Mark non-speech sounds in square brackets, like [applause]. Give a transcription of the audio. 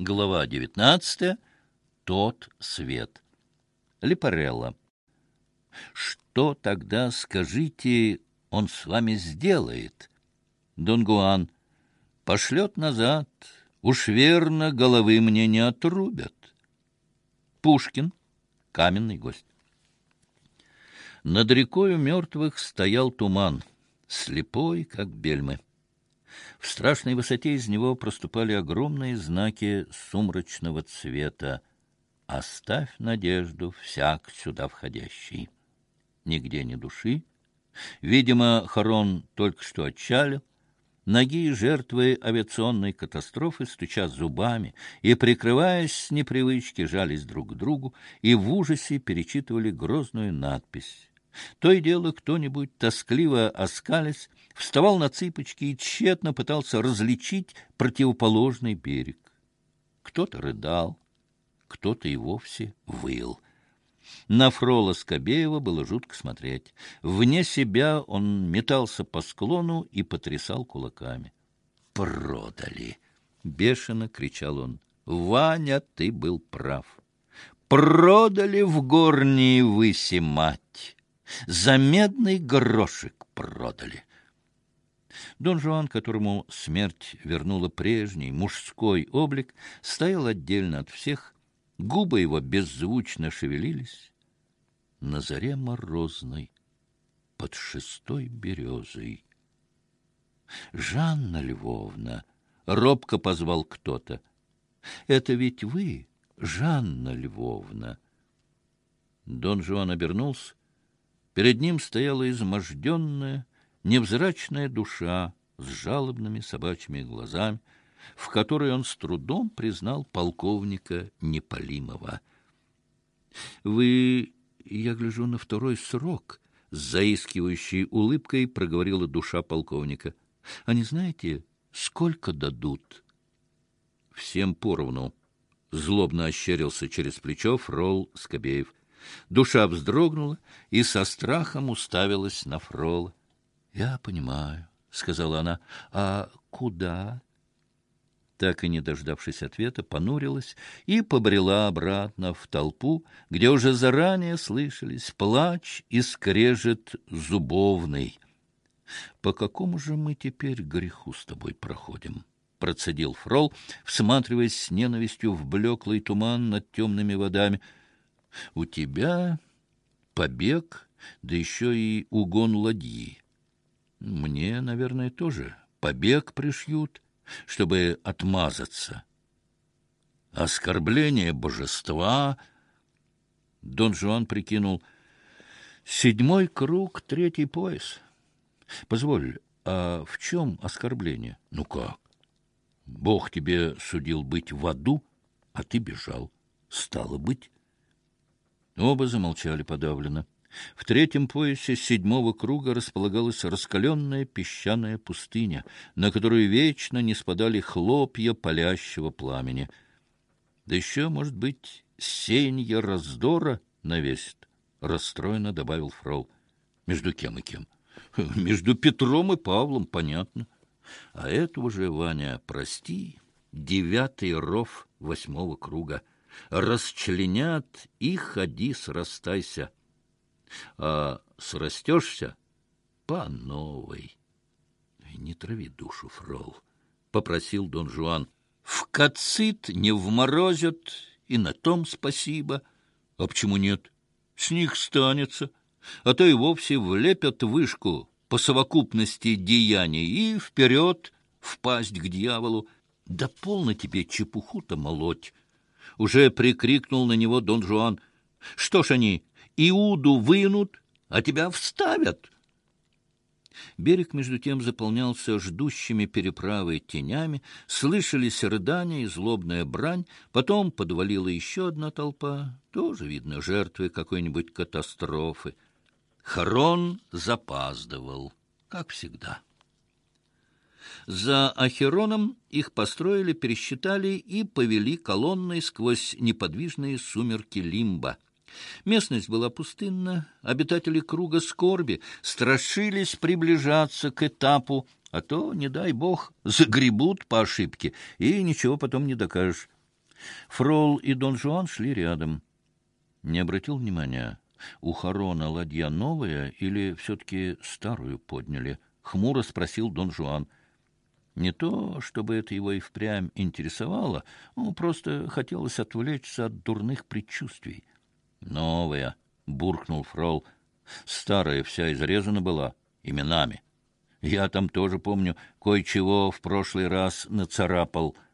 Глава девятнадцатая. Тот свет. Липарелла. Что тогда, скажите, он с вами сделает? Дон Гуан. Пошлет назад. Уж верно, головы мне не отрубят. Пушкин. Каменный гость. Над рекою мертвых стоял туман, слепой, как бельмы. В страшной высоте из него проступали огромные знаки сумрачного цвета. «Оставь надежду, всяк сюда входящий». Нигде ни души. Видимо, Харон только что отчалил. Ноги жертвы авиационной катастрофы, стуча зубами и, прикрываясь с непривычки, жались друг к другу и в ужасе перечитывали грозную надпись. То и дело кто-нибудь, тоскливо оскалясь, вставал на цыпочки и тщетно пытался различить противоположный берег. Кто-то рыдал, кто-то и вовсе выл. На Фрола Скобеева было жутко смотреть. Вне себя он метался по склону и потрясал кулаками. «Продали!» — бешено кричал он. «Ваня, ты был прав. Продали в горние выси мать! За медный грошек продали!» Дон Жуан, которому смерть вернула прежний мужской облик, стоял отдельно от всех, Губы его беззвучно шевелились. На заре морозной, под шестой березой. «Жанна Львовна!» — робко позвал кто-то. «Это ведь вы, Жанна Львовна!» Дон Жуан обернулся. Перед ним стояла изможденная, невзрачная душа с жалобными собачьими глазами, в которой он с трудом признал полковника Неполимова. — Вы, я гляжу, на второй срок, — с заискивающей улыбкой проговорила душа полковника. — А не знаете, сколько дадут? — Всем поровну. Злобно ощерился через плечо Фрол Скобеев. Душа вздрогнула и со страхом уставилась на Фрола. — Я понимаю, — сказала она. — А куда? так и не дождавшись ответа, понурилась и побрела обратно в толпу, где уже заранее слышались плач и скрежет зубовный. «По какому же мы теперь греху с тобой проходим?» — процедил Фрол, всматриваясь с ненавистью в блеклый туман над темными водами. «У тебя побег, да еще и угон ладьи. Мне, наверное, тоже побег пришьют» чтобы отмазаться. Оскорбление божества... Дон Жуан прикинул. Седьмой круг, третий пояс. Позволь, а в чем оскорбление? Ну как? Бог тебе судил быть в аду, а ты бежал. Стало быть. Оба замолчали подавленно. В третьем поясе седьмого круга располагалась раскаленная песчаная пустыня, на которую вечно не спадали хлопья палящего пламени. Да еще, может быть, сенья раздора навесит, — расстроенно добавил Фрол. Между кем и кем? [laughs] Между Петром и Павлом, понятно. А этого же, Ваня, прости, девятый ров восьмого круга. Расчленят и ходи, срастайся а срастешься по новой. — Не трави душу, фрол, — попросил Дон Жуан. — В кацит не вморозят, и на том спасибо. А почему нет? С них станется. А то и вовсе влепят вышку по совокупности деяний и вперед впасть к дьяволу. Да полно тебе чепуху-то молоть! Уже прикрикнул на него Дон Жуан. Что ж они, Иуду вынут, а тебя вставят. Берег, между тем, заполнялся ждущими переправы тенями, слышались рыдания и злобная брань, потом подвалила еще одна толпа, тоже, видно, жертвы какой-нибудь катастрофы. Харон запаздывал, как всегда. За Ахероном их построили, пересчитали и повели колонной сквозь неподвижные сумерки Лимба — Местность была пустынна, обитатели круга скорби страшились приближаться к этапу, а то, не дай бог, загребут по ошибке, и ничего потом не докажешь. Фрол и Дон Жуан шли рядом. Не обратил внимания, у Харона ладья новая или все-таки старую подняли? Хмуро спросил Дон Жуан. Не то, чтобы это его и впрямь интересовало, ну, просто хотелось отвлечься от дурных предчувствий. «Новая», — буркнул Фрол, — «старая вся изрезана была именами. Я там тоже, помню, кое-чего в прошлый раз нацарапал —